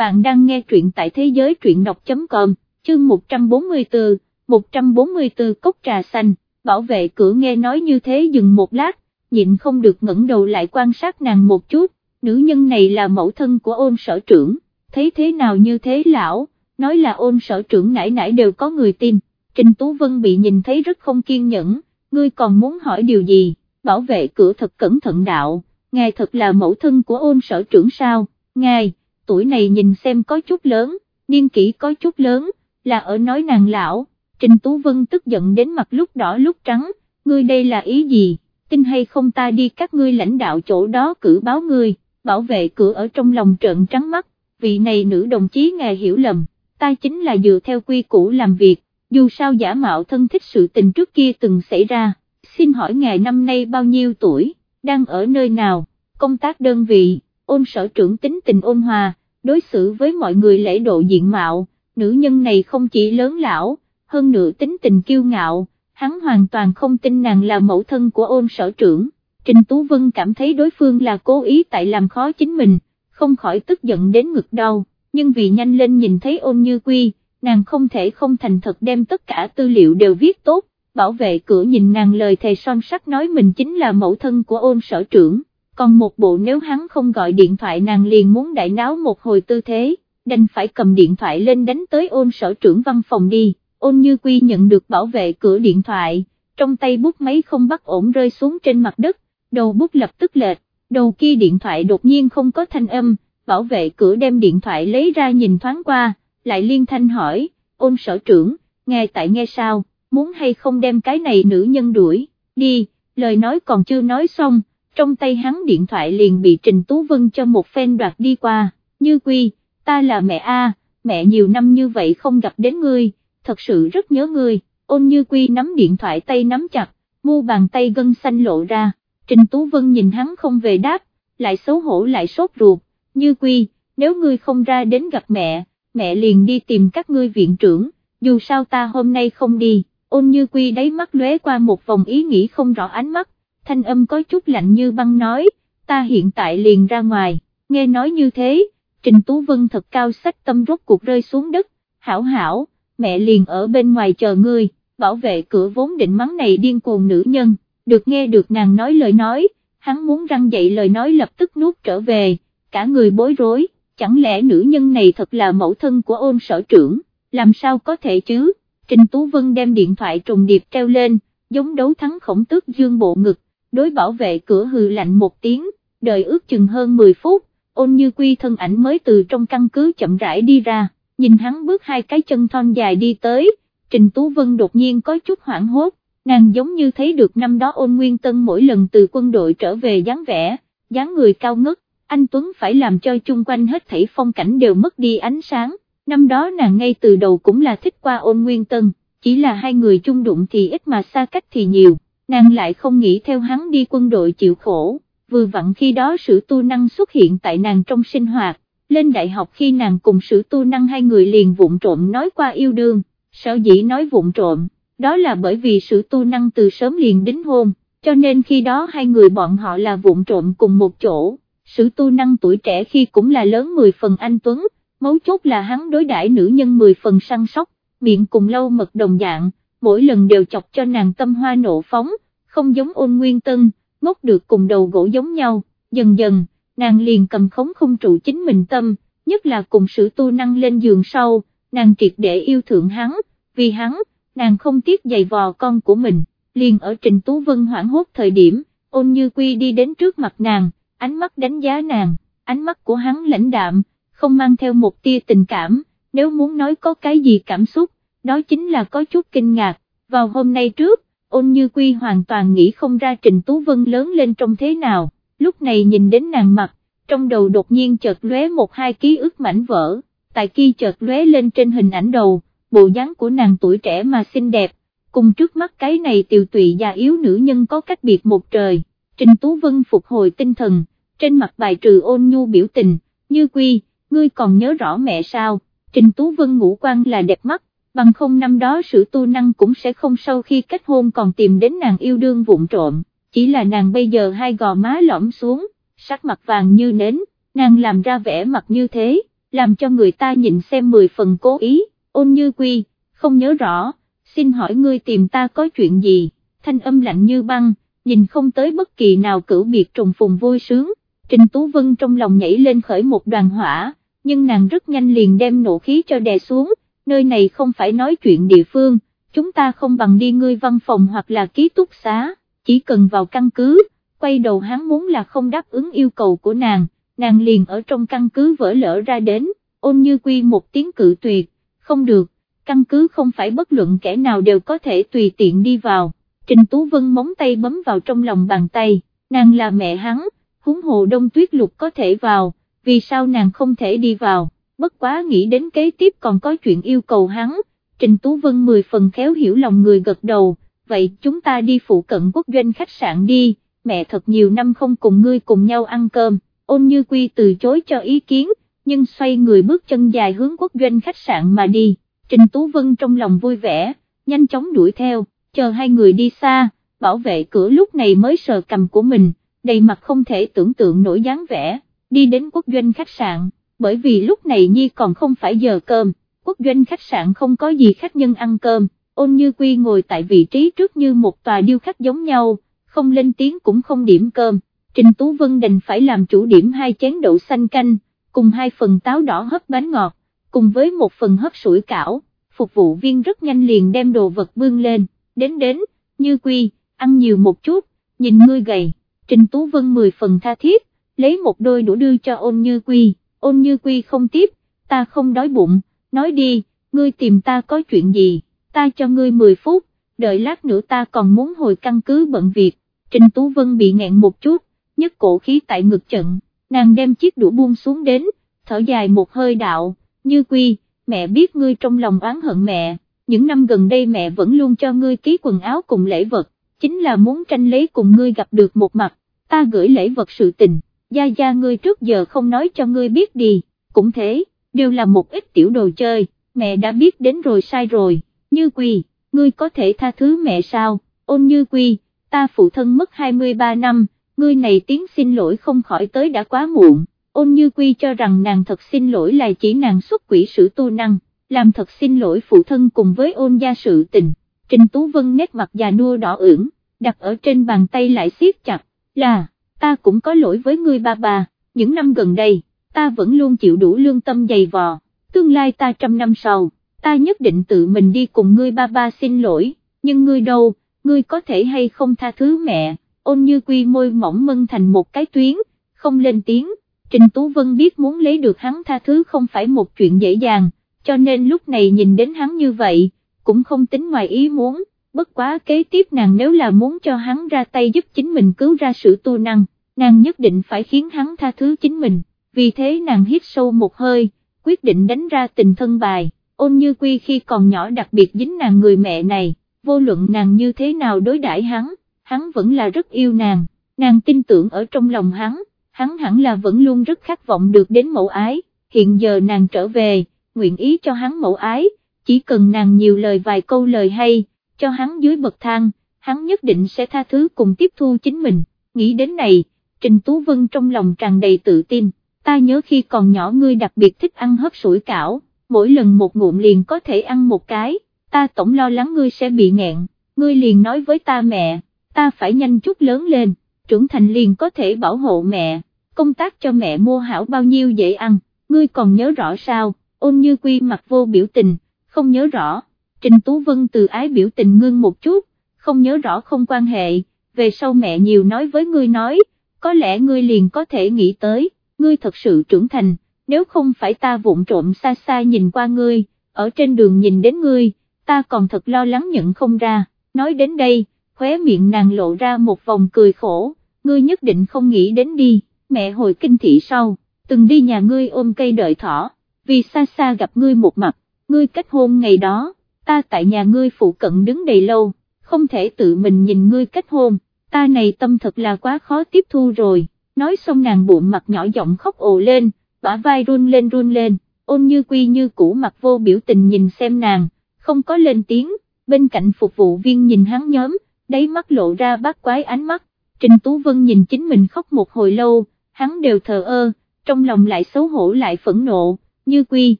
bạn đang nghe truyện tại thế giới truyện đọc.com, chương 144, 144 cốc trà xanh, bảo vệ cửa nghe nói như thế dừng một lát, nhịn không được ngẩng đầu lại quan sát nàng một chút, nữ nhân này là mẫu thân của ôn sở trưởng, thấy thế nào như thế lão, nói là ôn sở trưởng nãy nãy đều có người tin, Trình Tú Vân bị nhìn thấy rất không kiên nhẫn, ngươi còn muốn hỏi điều gì, bảo vệ cửa thật cẩn thận đạo, ngài thật là mẫu thân của ôn sở trưởng sao, ngài, tuổi này nhìn xem có chút lớn, niên kỷ có chút lớn, là ở nói nàng lão, Trình Tú Vân tức giận đến mặt lúc đỏ lúc trắng, ngươi đây là ý gì, tin hay không ta đi các ngươi lãnh đạo chỗ đó cử báo ngươi, bảo vệ cửa ở trong lòng trợn trắng mắt, vị này nữ đồng chí ngài hiểu lầm, ta chính là dựa theo quy củ làm việc, dù sao giả mạo thân thích sự tình trước kia từng xảy ra, xin hỏi ngài năm nay bao nhiêu tuổi, đang ở nơi nào, công tác đơn vị, ôn sở trưởng tính tình ôn hòa, đối xử với mọi người lễ độ diện mạo, nữ nhân này không chỉ lớn lão, hơn nữa tính tình kiêu ngạo, hắn hoàn toàn không tin nàng là mẫu thân của ôn sở trưởng. Trình Tú Vân cảm thấy đối phương là cố ý tại làm khó chính mình, không khỏi tức giận đến ngực đau, nhưng vì nhanh lên nhìn thấy ôn như quy, nàng không thể không thành thật đem tất cả tư liệu đều viết tốt, bảo vệ cửa nhìn nàng lời thề son sắt nói mình chính là mẫu thân của ôn sở trưởng, còn một bộ nếu hắn không gọi điện thoại nàng liền muốn đại náo một hồi tư thế, đành phải cầm điện thoại lên đánh tới ôn sở trưởng văn phòng đi, ôn như quy nhận được bảo vệ cửa điện thoại, trong tay bút máy không bắt ổn rơi xuống trên mặt đất, đầu bút lập tức lệch, đầu kia điện thoại đột nhiên không có thanh âm, bảo vệ cửa đem điện thoại lấy ra nhìn thoáng qua, lại liên thanh hỏi, ôn sở trưởng, nghe tại nghe sao, muốn hay không đem cái này nữ nhân đuổi, đi, lời nói còn chưa nói xong, trong tay hắn điện thoại liền bị Trình Tú Vân cho một phen đoạt đi qua, như quy, ta là mẹ A, mẹ nhiều năm như vậy không gặp đến ngươi, thật sự rất nhớ ngươi, ôn như quy nắm điện thoại tay nắm chặt, mu bàn tay gân xanh lộ ra, Trình Tú Vân nhìn hắn không về đáp, lại xấu hổ lại sốt ruột, như quy, nếu ngươi không ra đến gặp mẹ, mẹ liền đi tìm các ngươi viện trưởng, dù sao ta hôm nay không đi, ôn như quy đáy mắt lóe qua một vòng ý nghĩ không rõ ánh mắt, thanh âm có chút lạnh như băng nói, ta hiện tại liền ra ngoài, nghe nói như thế, Trình Tú Vân thật cao sách tâm rốt cuộc rơi xuống đất, hảo hảo, mẹ liền ở bên ngoài chờ ngươi, bảo vệ cửa vốn định mắng này điên cuồng nữ nhân, được nghe được nàng nói lời nói, hắn muốn răng dậy lời nói lập tức nuốt trở về, cả người bối rối, chẳng lẽ nữ nhân này thật là mẫu thân của ôn sở trưởng, làm sao có thể chứ, Trình Tú Vân đem điện thoại trùng điệp treo lên, giống đấu thắng khổng tước dương bộ ngực, đối bảo vệ cửa hừ lạnh một tiếng, đợi ước chừng hơn 10 phút, ôn như quy thân ảnh mới từ trong căn cứ chậm rãi đi ra, nhìn hắn bước hai cái chân thon dài đi tới, Trình Tú Vân đột nhiên có chút hoảng hốt, nàng giống như thấy được năm đó ôn nguyên tân mỗi lần từ quân đội trở về dáng vẻ, dáng người cao ngất, anh Tuấn phải làm cho chung quanh hết thảy phong cảnh đều mất đi ánh sáng, năm đó nàng ngay từ đầu cũng là thích qua ôn nguyên tân, chỉ là hai người chung đụng thì ít mà xa cách thì nhiều, nàng lại không nghĩ theo hắn đi quân đội chịu khổ, vừa vặn khi đó sự tu năng xuất hiện tại nàng trong sinh hoạt, lên đại học khi nàng cùng sự tu năng hai người liền vụng trộm nói qua yêu đương, sở dĩ nói vụng trộm, đó là bởi vì sự tu năng từ sớm liền đính hôn, cho nên khi đó hai người bọn họ là vụng trộm cùng một chỗ. Sử tu năng tuổi trẻ khi cũng là lớn 10 phần anh Tuấn, mấu chốt là hắn đối đãi nữ nhân 10 phần săn sóc, miệng cùng lâu mật đồng dạng, mỗi lần đều chọc cho nàng tâm hoa nộ phóng, không giống ôn nguyên tân, ngốc được cùng đầu gỗ giống nhau, dần dần, nàng liền cầm khống không trụ chính mình tâm, nhất là cùng sự tu năng lên giường sau, nàng triệt để yêu thượng hắn, vì hắn, nàng không tiếc giày vò con của mình, liền ở Trình Tú Vân hoảng hốt thời điểm, ôn như quy đi đến trước mặt nàng, ánh mắt đánh giá nàng, ánh mắt của hắn lãnh đạm, không mang theo một tia tình cảm, nếu muốn nói có cái gì cảm xúc, đó chính là có chút kinh ngạc, vào hôm nay trước, ôn như quy hoàn toàn nghĩ không ra Trình Tú Vân lớn lên trong thế nào, lúc này nhìn đến nàng mặt, trong đầu đột nhiên chợt lóe một hai ký ức mảnh vỡ, tại khi chợt lóe lên trên hình ảnh đầu, bộ dáng của nàng tuổi trẻ mà xinh đẹp, cùng trước mắt cái này tiều tụy già yếu nữ nhân có cách biệt một trời, Trình Tú Vân phục hồi tinh thần, trên mặt bài trừ ôn nhu biểu tình, như quy, ngươi còn nhớ rõ mẹ sao, Trình Tú Vân ngũ quan là đẹp mắt, bằng không năm đó sự tu năng cũng sẽ không sau khi kết hôn còn tìm đến nàng yêu đương vụn trộm, chỉ là nàng bây giờ hai gò má lõm xuống, sắc mặt vàng như nến, nàng làm ra vẻ mặt như thế, làm cho người ta nhìn xem mười phần cố ý, ôn như quy, không nhớ rõ, xin hỏi ngươi tìm ta có chuyện gì, thanh âm lạnh như băng, nhìn không tới bất kỳ nào cửu biệt trùng phùng vui sướng, Trình Tú Vân trong lòng nhảy lên khởi một đoàn hỏa, nhưng nàng rất nhanh liền đem nộ khí cho đè xuống, nơi này không phải nói chuyện địa phương, chúng ta không bằng đi ngươi văn phòng hoặc là ký túc xá, chỉ cần vào căn cứ, quay đầu hắn muốn là không đáp ứng yêu cầu của nàng, nàng liền ở trong căn cứ vỡ lỡ ra đến, ôn như quy một tiếng cự tuyệt, không được, căn cứ không phải bất luận kẻ nào đều có thể tùy tiện đi vào, Trình Tú Vân móng tay bấm vào trong lòng bàn tay, nàng là mẹ hắn, huống hồ đông tuyết lục có thể vào, vì sao nàng không thể đi vào, bất quá nghĩ đến kế tiếp còn có chuyện yêu cầu hắn, Trình Tú Vân mười phần khéo hiểu lòng người gật đầu, vậy chúng ta đi phụ cận quốc doanh khách sạn đi, mẹ thật nhiều năm không cùng ngươi cùng nhau ăn cơm, ôn như quy từ chối cho ý kiến, nhưng xoay người bước chân dài hướng quốc doanh khách sạn mà đi, Trình Tú Vân trong lòng vui vẻ, nhanh chóng đuổi theo, chờ hai người đi xa, bảo vệ cửa lúc này mới sờ cầm của mình, đầy mặt không thể tưởng tượng nổi dáng vẻ, đi đến quốc doanh khách sạn, bởi vì lúc này Nhi còn không phải giờ cơm, quốc doanh khách sạn không có gì khách nhân ăn cơm, ôn như quy ngồi tại vị trí trước như một tòa điêu khắc giống nhau, không lên tiếng cũng không điểm cơm, Trình Tú Vân đành phải làm chủ điểm hai chén đậu xanh canh, cùng hai phần táo đỏ hấp bánh ngọt, cùng với một phần hấp sủi cảo, phục vụ viên rất nhanh liền đem đồ vật bưng lên, đến đến, như quy, ăn nhiều một chút, nhìn ngươi gầy, Trình Tú Vân mười phần tha thiết, lấy một đôi đũa đưa cho ôn như quy, ôn như quy không tiếp, ta không đói bụng, nói đi, ngươi tìm ta có chuyện gì, ta cho ngươi 10 phút, đợi lát nữa ta còn muốn hồi căn cứ bận việc, Trình Tú Vân bị nghẹn một chút, nhất cổ khí tại ngực trận, nàng đem chiếc đũa buông xuống đến, thở dài một hơi đạo, như quy, mẹ biết ngươi trong lòng oán hận mẹ, những năm gần đây mẹ vẫn luôn cho ngươi ký quần áo cùng lễ vật, chính là muốn tranh lấy cùng ngươi gặp được một mặt, ta gửi lễ vật sự tình, gia gia ngươi trước giờ không nói cho ngươi biết đi, cũng thế, đều là một ít tiểu đồ chơi, mẹ đã biết đến rồi sai rồi, như quy, ngươi có thể tha thứ mẹ sao, ôn như quy, ta phụ thân mất 23 năm, ngươi này tiếng xin lỗi không khỏi tới đã quá muộn, ôn như quy cho rằng nàng thật xin lỗi là chỉ nàng xuất quỷ sử tu năng, làm thật xin lỗi phụ thân cùng với ôn gia sự tình, Trình Tú Vân nét mặt già nua đỏ ửng, đặt ở trên bàn tay lại siết chặt, là, ta cũng có lỗi với ngươi ba bà, những năm gần đây, ta vẫn luôn chịu đủ lương tâm dày vò, tương lai ta trăm năm sau, ta nhất định tự mình đi cùng ngươi ba ba xin lỗi, nhưng ngươi đâu, ngươi có thể hay không tha thứ mẹ, ôn như quy môi mỏng mân thành một cái tuyến, không lên tiếng, Trình Tú Vân biết muốn lấy được hắn tha thứ không phải một chuyện dễ dàng, cho nên lúc này nhìn đến hắn như vậy, cũng không tính ngoài ý muốn, bất quá kế tiếp nàng nếu là muốn cho hắn ra tay giúp chính mình cứu ra sự tu năng, nàng nhất định phải khiến hắn tha thứ chính mình, vì thế nàng hít sâu một hơi, quyết định đánh ra tình thân bài, ôn như quy khi còn nhỏ đặc biệt dính nàng người mẹ này, vô luận nàng như thế nào đối đãi hắn, hắn vẫn là rất yêu nàng, nàng tin tưởng ở trong lòng hắn, hắn hẳn là vẫn luôn rất khát vọng được đến mẫu ái, hiện giờ nàng trở về, nguyện ý cho hắn mẫu ái, chỉ cần nàng nhiều lời vài câu lời hay, cho hắn dưới bậc thang, hắn nhất định sẽ tha thứ cùng tiếp thu chính mình, nghĩ đến này, Trình Tú Vân trong lòng tràn đầy tự tin, ta nhớ khi còn nhỏ ngươi đặc biệt thích ăn hấp sủi cảo, mỗi lần một ngụm liền có thể ăn một cái, ta tổng lo lắng ngươi sẽ bị nghẹn, ngươi liền nói với ta mẹ, ta phải nhanh chút lớn lên, trưởng thành liền có thể bảo hộ mẹ, công tác cho mẹ mua hảo bao nhiêu dễ ăn, ngươi còn nhớ rõ sao, ôn như quy mặt vô biểu tình, không nhớ rõ, Trình Tú Vân từ ái biểu tình ngưng một chút, không nhớ rõ không quan hệ, về sau mẹ nhiều nói với ngươi nói, có lẽ ngươi liền có thể nghĩ tới, ngươi thật sự trưởng thành, nếu không phải ta vụng trộm xa xa nhìn qua ngươi, ở trên đường nhìn đến ngươi, ta còn thật lo lắng nhận không ra, nói đến đây, khóe miệng nàng lộ ra một vòng cười khổ, ngươi nhất định không nghĩ đến đi, mẹ hồi kinh thị sau, từng đi nhà ngươi ôm cây đợi thỏ, vì xa xa gặp ngươi một mặt, ngươi kết hôn ngày đó, ta tại nhà ngươi phụ cận đứng đầy lâu, không thể tự mình nhìn ngươi kết hôn, ta này tâm thật là quá khó tiếp thu rồi, nói xong nàng bụng mặt nhỏ giọng khóc ồ lên, bả vai run lên run lên, ôn như quy như cũ mặt vô biểu tình nhìn xem nàng, không có lên tiếng, bên cạnh phục vụ viên nhìn hắn nhóm, đáy mắt lộ ra bát quái ánh mắt, Trình Tú Vân nhìn chính mình khóc một hồi lâu, hắn đều thờ ơ, trong lòng lại xấu hổ lại phẫn nộ, Như Quy,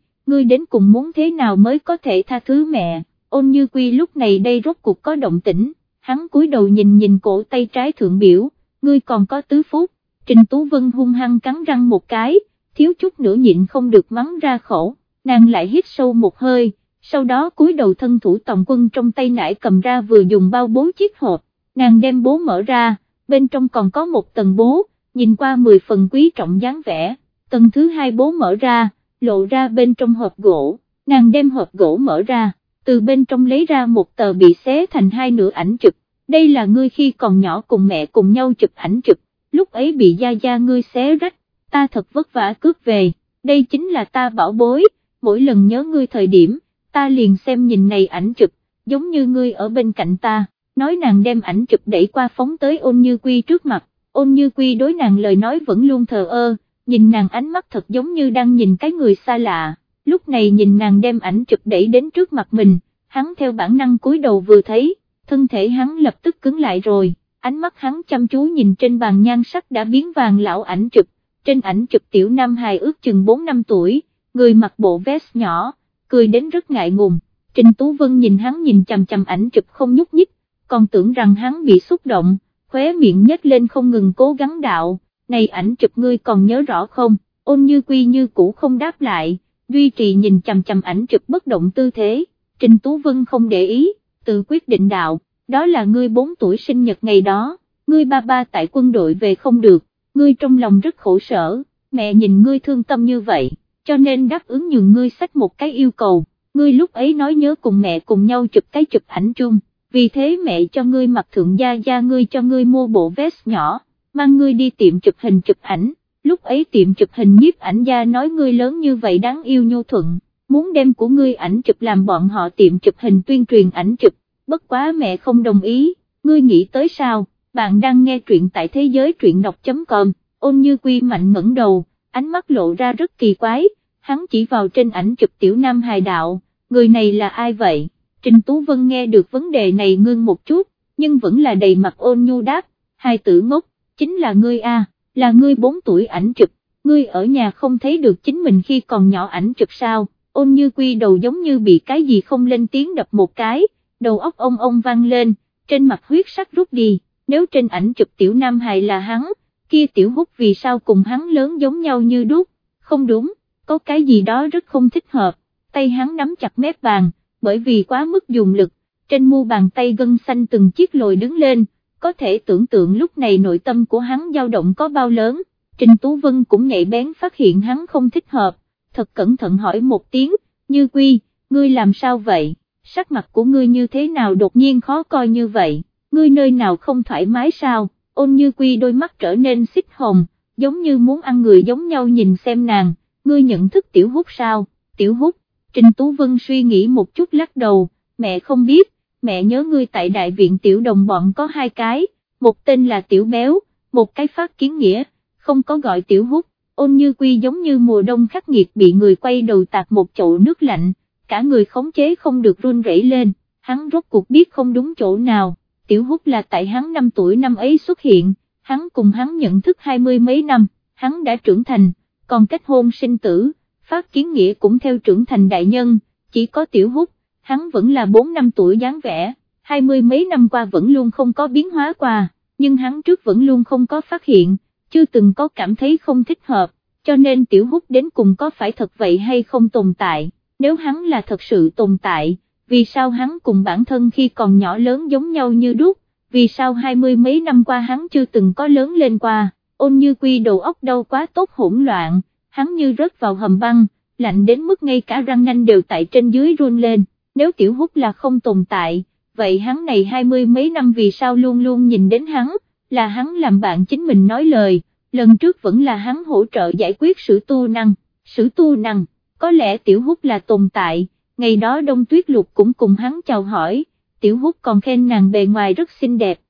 ngươi đến cùng muốn thế nào mới có thể tha thứ mẹ, ôn Như Quy lúc này đây rốt cuộc có động tĩnh, hắn cúi đầu nhìn nhìn cổ tay trái thượng biểu, ngươi còn có tứ phút, Trình Tú Vân hung hăng cắn răng một cái, thiếu chút nữa nhịn không được mắng ra khổ, nàng lại hít sâu một hơi, sau đó cúi đầu thân thủ tòng quân trong tay nải cầm ra vừa dùng bao bố chiếc hộp, nàng đem bố mở ra, bên trong còn có một tầng bố, nhìn qua 10 phần quý trọng dáng vẻ, tầng thứ hai bố mở ra, lộ ra bên trong hộp gỗ, nàng đem hộp gỗ mở ra, từ bên trong lấy ra một tờ bị xé thành hai nửa ảnh chụp, đây là ngươi khi còn nhỏ cùng mẹ cùng nhau chụp ảnh chụp, lúc ấy bị gia gia ngươi xé rách, ta thật vất vả cướp về, đây chính là ta bảo bối, mỗi lần nhớ ngươi thời điểm, ta liền xem nhìn này ảnh chụp, giống như ngươi ở bên cạnh ta, nói nàng đem ảnh chụp đẩy qua phóng tới ôn như quy trước mặt, ôn như quy đối nàng lời nói vẫn luôn thờ ơ, nhìn nàng ánh mắt thật giống như đang nhìn cái người xa lạ, lúc này nhìn nàng đem ảnh chụp đẩy đến trước mặt mình, hắn theo bản năng cúi đầu vừa thấy, thân thể hắn lập tức cứng lại rồi, ánh mắt hắn chăm chú nhìn trên bàn nhan sắc đã biến vàng lão ảnh chụp, trên ảnh chụp tiểu nam hài ước chừng 4 năm tuổi, người mặc bộ vest nhỏ, cười đến rất ngại ngùng, Trình Tú Vân nhìn hắn nhìn chằm chằm ảnh chụp không nhúc nhích, còn tưởng rằng hắn bị xúc động, khóe miệng nhếch lên không ngừng cố gắng đạo, này ảnh chụp ngươi còn nhớ rõ không, ôn như quy như cũ không đáp lại, duy trì nhìn chằm chằm ảnh chụp bất động tư thế, Trình Tú Vân không để ý, tự quyết định đạo, đó là ngươi 4 tuổi sinh nhật ngày đó, ngươi ba ba tại quân đội về không được, ngươi trong lòng rất khổ sở, mẹ nhìn ngươi thương tâm như vậy, cho nên đáp ứng nhường ngươi sách một cái yêu cầu, ngươi lúc ấy nói nhớ cùng mẹ cùng nhau chụp cái chụp ảnh chung, vì thế mẹ cho ngươi mặc thượng gia gia ngươi cho ngươi mua bộ vest nhỏ, mang ngươi đi tiệm chụp hình chụp ảnh, lúc ấy tiệm chụp hình nhiếp ảnh gia nói ngươi lớn như vậy đáng yêu nhu thuận, muốn đem của ngươi ảnh chụp làm bọn họ tiệm chụp hình tuyên truyền ảnh chụp, bất quá mẹ không đồng ý, ngươi nghĩ tới sao, bạn đang nghe truyện tại thế giới truyện đọc.com, ôn như quy mạnh ngẩng đầu, ánh mắt lộ ra rất kỳ quái, hắn chỉ vào trên ảnh chụp tiểu nam hài đạo, người này là ai vậy, Trình Tú Vân nghe được vấn đề này ngưng một chút, nhưng vẫn là đầy mặt ôn nhu đáp, hai tử ngốc, chính là ngươi a, là ngươi 4 tuổi ảnh chụp, ngươi ở nhà không thấy được chính mình khi còn nhỏ ảnh chụp sao, ôn như quy đầu giống như bị cái gì không lên tiếng đập một cái, đầu óc ông ông vang lên, trên mặt huyết sắc rút đi, nếu trên ảnh chụp tiểu nam hài là hắn, kia tiểu hút vì sao cùng hắn lớn giống nhau như đúc, không đúng, có cái gì đó rất không thích hợp, tay hắn nắm chặt mép bàn, bởi vì quá mức dùng lực, trên mu bàn tay gân xanh từng chiếc lồi đứng lên, có thể tưởng tượng lúc này nội tâm của hắn dao động có bao lớn, Trình Tú Vân cũng nhạy bén phát hiện hắn không thích hợp, thật cẩn thận hỏi một tiếng, như quy, ngươi làm sao vậy, sắc mặt của ngươi như thế nào đột nhiên khó coi như vậy, ngươi nơi nào không thoải mái sao, ôn như quy đôi mắt trở nên xích hồng, giống như muốn ăn người giống nhau nhìn xem nàng, ngươi nhận thức tiểu hút sao, tiểu hút, Trình Tú Vân suy nghĩ một chút lắc đầu, mẹ không biết, mẹ nhớ ngươi tại đại viện tiểu đồng bọn có hai cái, một tên là tiểu béo, một cái phát kiến nghĩa, không có gọi tiểu hút, ôn như quy giống như mùa đông khắc nghiệt bị người quay đầu tạt một chậu nước lạnh, cả người khống chế không được run rẩy lên, hắn rốt cuộc biết không đúng chỗ nào, tiểu hút là tại hắn 5 tuổi năm ấy xuất hiện, hắn cùng hắn nhận thức hai mươi mấy năm, hắn đã trưởng thành, còn kết hôn sinh tử, phát kiến nghĩa cũng theo trưởng thành đại nhân, chỉ có tiểu hút, hắn vẫn là 4 năm tuổi dáng vẻ, hai mươi mấy năm qua vẫn luôn không có biến hóa qua, nhưng hắn trước vẫn luôn không có phát hiện, chưa từng có cảm thấy không thích hợp, cho nên tiểu hút đến cùng có phải thật vậy hay không tồn tại, nếu hắn là thật sự tồn tại, vì sao hắn cùng bản thân khi còn nhỏ lớn giống nhau như đúc, vì sao hai mươi mấy năm qua hắn chưa từng có lớn lên qua, ôn như quy đầu óc đâu quá tốt hỗn loạn, hắn như rớt vào hầm băng, lạnh đến mức ngay cả răng nanh đều tại trên dưới run lên, nếu tiểu hút là không tồn tại, vậy hắn này hai mươi mấy năm vì sao luôn luôn nhìn đến hắn, là hắn làm bạn chính mình nói lời, lần trước vẫn là hắn hỗ trợ giải quyết sự tu năng, sự tu năng, có lẽ tiểu hút là tồn tại, ngày đó đông tuyết lục cũng cùng hắn chào hỏi, tiểu hút còn khen nàng bề ngoài rất xinh đẹp,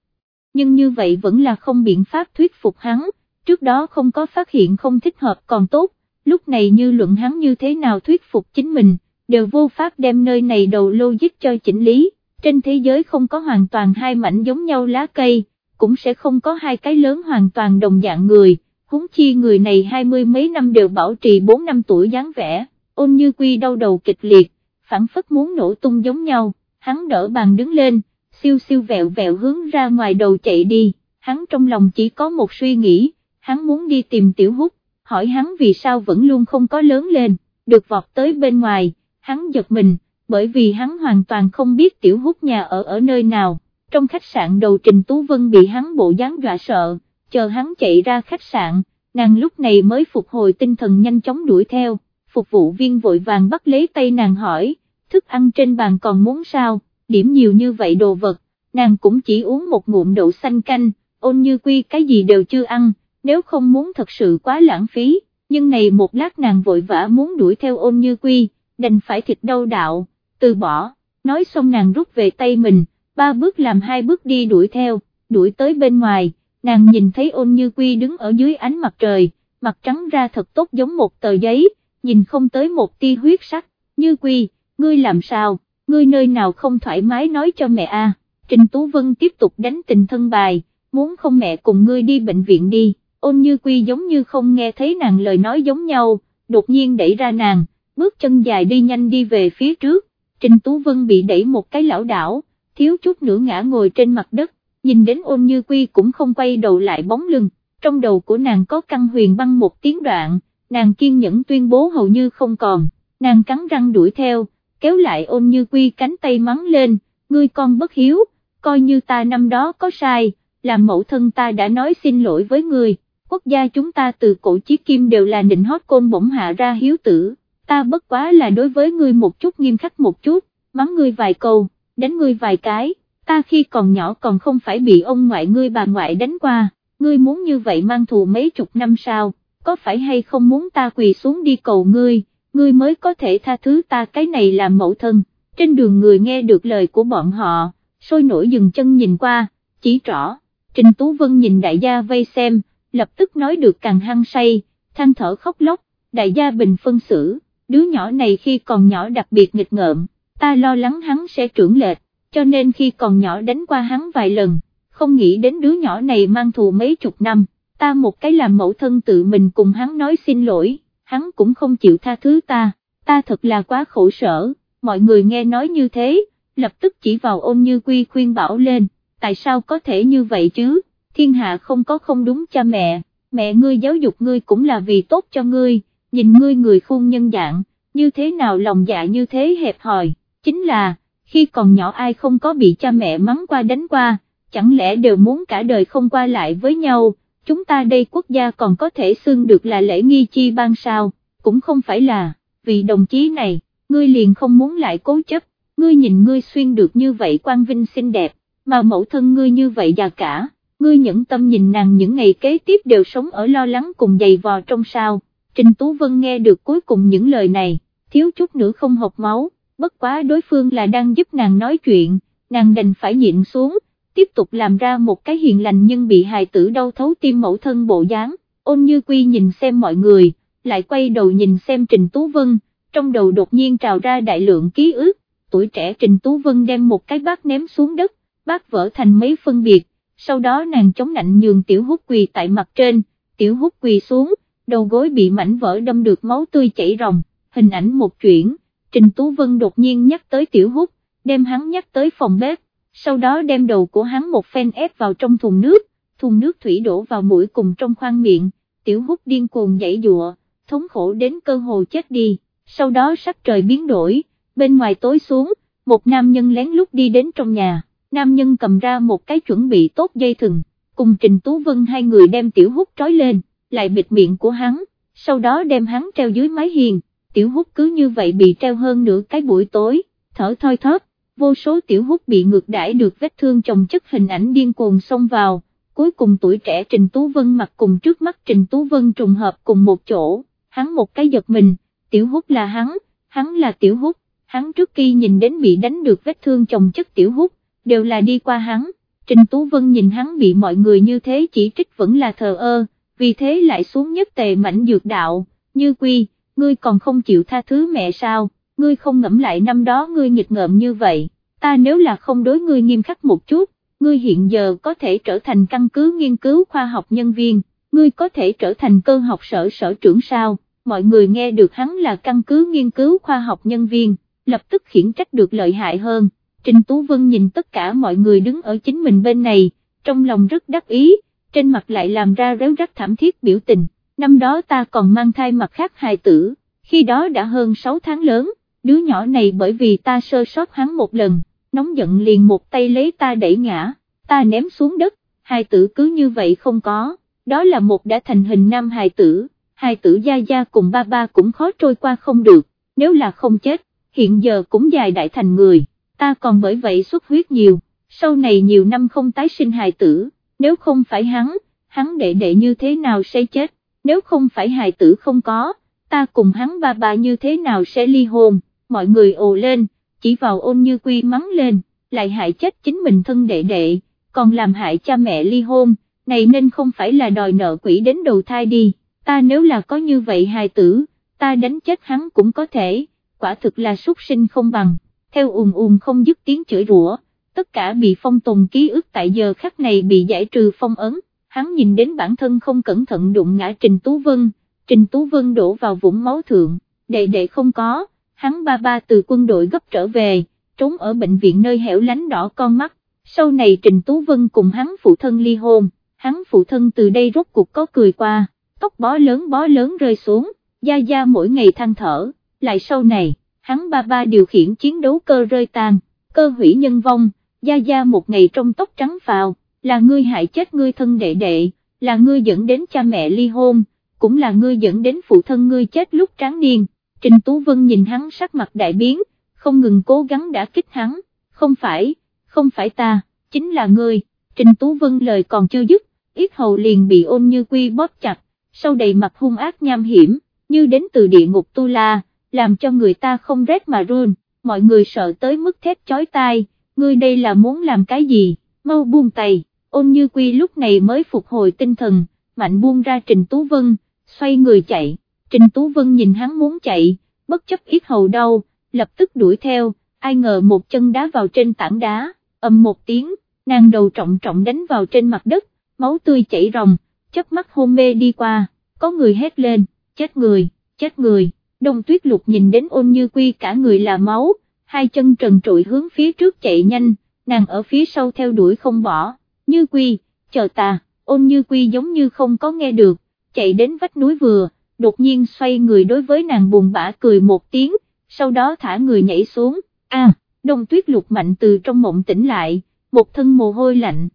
nhưng như vậy vẫn là không biện pháp thuyết phục hắn, trước đó không có phát hiện không thích hợp còn tốt, lúc này như luận hắn như thế nào thuyết phục chính mình, đều vô pháp đem nơi này đầu logic cho chỉnh lý, trên thế giới không có hoàn toàn hai mảnh giống nhau lá cây, cũng sẽ không có hai cái lớn hoàn toàn đồng dạng người, huống chi người này hai mươi mấy năm đều bảo trì bốn năm tuổi dáng vẻ, ôn như quy đau đầu kịch liệt, phản phất muốn nổ tung giống nhau, hắn đỡ bàn đứng lên, siêu siêu vẹo vẹo hướng ra ngoài đầu chạy đi, hắn trong lòng chỉ có một suy nghĩ, hắn muốn đi tìm tiểu hút, hỏi hắn vì sao vẫn luôn không có lớn lên, được vọt tới bên ngoài, hắn giật mình, bởi vì hắn hoàn toàn không biết tiểu hút nhà ở ở nơi nào, trong khách sạn đầu Trình Tú Vân bị hắn bộ dáng dọa sợ, chờ hắn chạy ra khách sạn, nàng lúc này mới phục hồi tinh thần nhanh chóng đuổi theo, phục vụ viên vội vàng bắt lấy tay nàng hỏi, thức ăn trên bàn còn muốn sao, điểm nhiều như vậy đồ vật, nàng cũng chỉ uống một ngụm đậu xanh canh, ôn như quy cái gì đều chưa ăn, nếu không muốn thật sự quá lãng phí, nhưng này một lát nàng vội vã muốn đuổi theo ôn như quy, đành phải thịt đau đạo, từ bỏ, nói xong nàng rút về tay mình, ba bước làm hai bước đi đuổi theo, đuổi tới bên ngoài, nàng nhìn thấy ôn như quy đứng ở dưới ánh mặt trời, mặt trắng ra thật tốt giống một tờ giấy, nhìn không tới một tia huyết sắc, như quy, ngươi làm sao, ngươi nơi nào không thoải mái nói cho mẹ a. Trình Tú Vân tiếp tục đánh tình thân bài, muốn không mẹ cùng ngươi đi bệnh viện đi, ôn như quy giống như không nghe thấy nàng lời nói giống nhau, đột nhiên đẩy ra nàng, bước chân dài đi nhanh đi về phía trước, Trình Tú Vân bị đẩy một cái lão đảo, thiếu chút nữa ngã ngồi trên mặt đất, nhìn đến ôn như quy cũng không quay đầu lại bóng lưng, trong đầu của nàng có căn huyền băng một tiếng đoạn, nàng kiên nhẫn tuyên bố hầu như không còn, nàng cắn răng đuổi theo, kéo lại ôn như quy cánh tay mắng lên, ngươi con bất hiếu, coi như ta năm đó có sai, làm mẫu thân ta đã nói xin lỗi với ngươi, quốc gia chúng ta từ cổ chí kim đều là nịnh hót côn bổng hạ ra hiếu tử, ta bất quá là đối với ngươi một chút nghiêm khắc một chút, mắng ngươi vài câu, đánh ngươi vài cái, ta khi còn nhỏ còn không phải bị ông ngoại ngươi bà ngoại đánh qua, ngươi muốn như vậy mang thù mấy chục năm sao, có phải hay không muốn ta quỳ xuống đi cầu ngươi, ngươi mới có thể tha thứ ta cái này làm mẫu thân, trên đường người nghe được lời của bọn họ, sôi nổi dừng chân nhìn qua, chỉ rõ, Trình Tú Vân nhìn đại gia vây xem, lập tức nói được càng hăng say, than thở khóc lóc, đại gia bình phân xử, đứa nhỏ này khi còn nhỏ đặc biệt nghịch ngợm, ta lo lắng hắn sẽ trưởng lệch, cho nên khi còn nhỏ đánh qua hắn vài lần, không nghĩ đến đứa nhỏ này mang thù mấy chục năm, ta một cái làm mẫu thân tự mình cùng hắn nói xin lỗi, hắn cũng không chịu tha thứ ta, ta thật là quá khổ sở, mọi người nghe nói như thế, lập tức chỉ vào ôn như quy khuyên bảo lên, tại sao có thể như vậy chứ, thiên hạ không có không đúng cha mẹ, mẹ ngươi giáo dục ngươi cũng là vì tốt cho ngươi, nhìn ngươi người khuôn nhân dạng, như thế nào lòng dạ như thế hẹp hòi, chính là, khi còn nhỏ ai không có bị cha mẹ mắng qua đánh qua, chẳng lẽ đều muốn cả đời không qua lại với nhau, chúng ta đây quốc gia còn có thể xưng được là lễ nghi chi ban sao, cũng không phải là, vì đồng chí này, ngươi liền không muốn lại cố chấp, ngươi nhìn ngươi xuyên được như vậy quang vinh xinh đẹp, mà mẫu thân ngươi như vậy già cả, ngươi nhẫn tâm nhìn nàng những ngày kế tiếp đều sống ở lo lắng cùng dày vò trong sao, Trình Tú Vân nghe được cuối cùng những lời này, thiếu chút nữa không học máu, bất quá đối phương là đang giúp nàng nói chuyện, nàng đành phải nhịn xuống, tiếp tục làm ra một cái hiền lành nhưng bị hài tử đau thấu tim mẫu thân bộ dáng, ôn như quy nhìn xem mọi người, lại quay đầu nhìn xem Trình Tú Vân, trong đầu đột nhiên trào ra đại lượng ký ức, tuổi trẻ Trình Tú Vân đem một cái bát ném xuống đất, bát vỡ thành mấy phân biệt, sau đó nàng chống nạnh nhường tiểu hút quỳ tại mặt trên, tiểu hút quỳ xuống, đầu gối bị mảnh vỡ đâm được máu tươi chảy ròng, hình ảnh một chuyển, Trình Tú Vân đột nhiên nhắc tới tiểu hút, đem hắn nhắc tới phòng bếp, sau đó đem đầu của hắn một phen ép vào trong thùng nước, thùng nước thủy đổ vào mũi cùng trong khoang miệng, tiểu hút điên cuồng nhảy dụa, thống khổ đến cơ hồ chết đi, sau đó sắc trời biến đổi, bên ngoài tối xuống, một nam nhân lén lút đi đến trong nhà, nam nhân cầm ra một cái chuẩn bị tốt dây thừng, cùng Trình Tú Vân hai người đem tiểu hút trói lên, lại bịt miệng của hắn, sau đó đem hắn treo dưới mái hiền, tiểu hút cứ như vậy bị treo hơn nửa cái buổi tối, thở thoi thóp, vô số tiểu hút bị ngược đãi được vết thương chồng chất hình ảnh điên cuồng xông vào, cuối cùng tuổi trẻ Trình Tú Vân mặc cùng trước mắt Trình Tú Vân trùng hợp cùng một chỗ, hắn một cái giật mình, tiểu hút là hắn, hắn là tiểu hút, hắn trước khi nhìn đến bị đánh được vết thương chồng chất tiểu hút, đều là đi qua hắn, Trình Tú Vân nhìn hắn bị mọi người như thế chỉ trích vẫn là thờ ơ, vì thế lại xuống nhất tề mảnh dược đạo, như quy, ngươi còn không chịu tha thứ mẹ sao, ngươi không ngẫm lại năm đó ngươi nghịch ngợm như vậy, ta nếu là không đối ngươi nghiêm khắc một chút, ngươi hiện giờ có thể trở thành căn cứ nghiên cứu khoa học nhân viên, ngươi có thể trở thành cơ học sở sở trưởng sao, mọi người nghe được hắn là căn cứ nghiên cứu khoa học nhân viên, lập tức khiển trách được lợi hại hơn. Trình Tú Vân nhìn tất cả mọi người đứng ở chính mình bên này, trong lòng rất đắc ý, trên mặt lại làm ra réo rắt thảm thiết biểu tình, năm đó ta còn mang thai mặt khác hài tử, khi đó đã hơn 6 tháng lớn, đứa nhỏ này bởi vì ta sơ sót hắn một lần, nóng giận liền một tay lấy ta đẩy ngã, ta ném xuống đất, hài tử cứ như vậy không có, đó là một đã thành hình nam hài tử, hài tử gia gia cùng ba ba cũng khó trôi qua không được, nếu là không chết, hiện giờ cũng dài đại thành người, ta còn bởi vậy xuất huyết nhiều, sau này nhiều năm không tái sinh hài tử, nếu không phải hắn, hắn đệ đệ như thế nào sẽ chết, nếu không phải hài tử không có, ta cùng hắn ba ba như thế nào sẽ ly hôn, mọi người ồ lên, chỉ vào ôn như quy mắng lên, lại hại chết chính mình thân đệ đệ, còn làm hại cha mẹ ly hôn, này nên không phải là đòi nợ quỷ đến đầu thai đi, ta nếu là có như vậy hài tử, ta đánh chết hắn cũng có thể, quả thực là súc sinh không bằng, theo ùm ùm không dứt tiếng chửi rủa, tất cả bị phong tồn ký ức tại giờ khắc này bị giải trừ phong ấn, hắn nhìn đến bản thân không cẩn thận đụng ngã Trình Tú Vân, Trình Tú Vân đổ vào vũng máu thượng, đệ đệ không có, hắn ba ba từ quân đội gấp trở về, trốn ở bệnh viện nơi hẻo lánh đỏ con mắt, sau này Trình Tú Vân cùng hắn phụ thân ly hôn, hắn phụ thân từ đây rốt cuộc có cười qua, tóc bó lớn bó lớn rơi xuống, da da mỗi ngày than thở, lại sau này, hắn ba ba điều khiển chiến đấu cơ rơi tan, cơ hủy nhân vong, Gia gia một ngày trong tóc trắng phào, là ngươi hại chết ngươi thân đệ đệ, là ngươi dẫn đến cha mẹ ly hôn, cũng là ngươi dẫn đến phụ thân ngươi chết lúc tráng niên, Trình Tú Vân nhìn hắn sắc mặt đại biến, không ngừng cố gắng đã kích hắn, không phải, không phải ta, chính là ngươi, Trình Tú Vân lời còn chưa dứt, ít hầu liền bị ôn như quy bóp chặt, sau đầy mặt hung ác nham hiểm, như đến từ địa ngục tu la, làm cho người ta không rét mà run, mọi người sợ tới mức thét chói tai, ngươi đây là muốn làm cái gì, mau buông tay, ôn như quy lúc này mới phục hồi tinh thần, mạnh buông ra Trình Tú Vân, xoay người chạy, Trình Tú Vân nhìn hắn muốn chạy, bất chấp ít hầu đau, lập tức đuổi theo, ai ngờ một chân đá vào trên tảng đá, ầm một tiếng, nàng đầu trọng trọng đánh vào trên mặt đất, máu tươi chảy ròng, chớp mắt hôn mê đi qua, có người hét lên, chết người, chết người, đông tuyết lục nhìn đến ôn như quy cả người là máu, hai chân trần trụi hướng phía trước chạy nhanh, nàng ở phía sau theo đuổi không bỏ, như quy, chờ ta, ôn như quy giống như không có nghe được, chạy đến vách núi vừa, đột nhiên xoay người đối với nàng buồn bã cười một tiếng, sau đó thả người nhảy xuống, a, đông tuyết lục mạnh từ trong mộng tỉnh lại, một thân mồ hôi lạnh,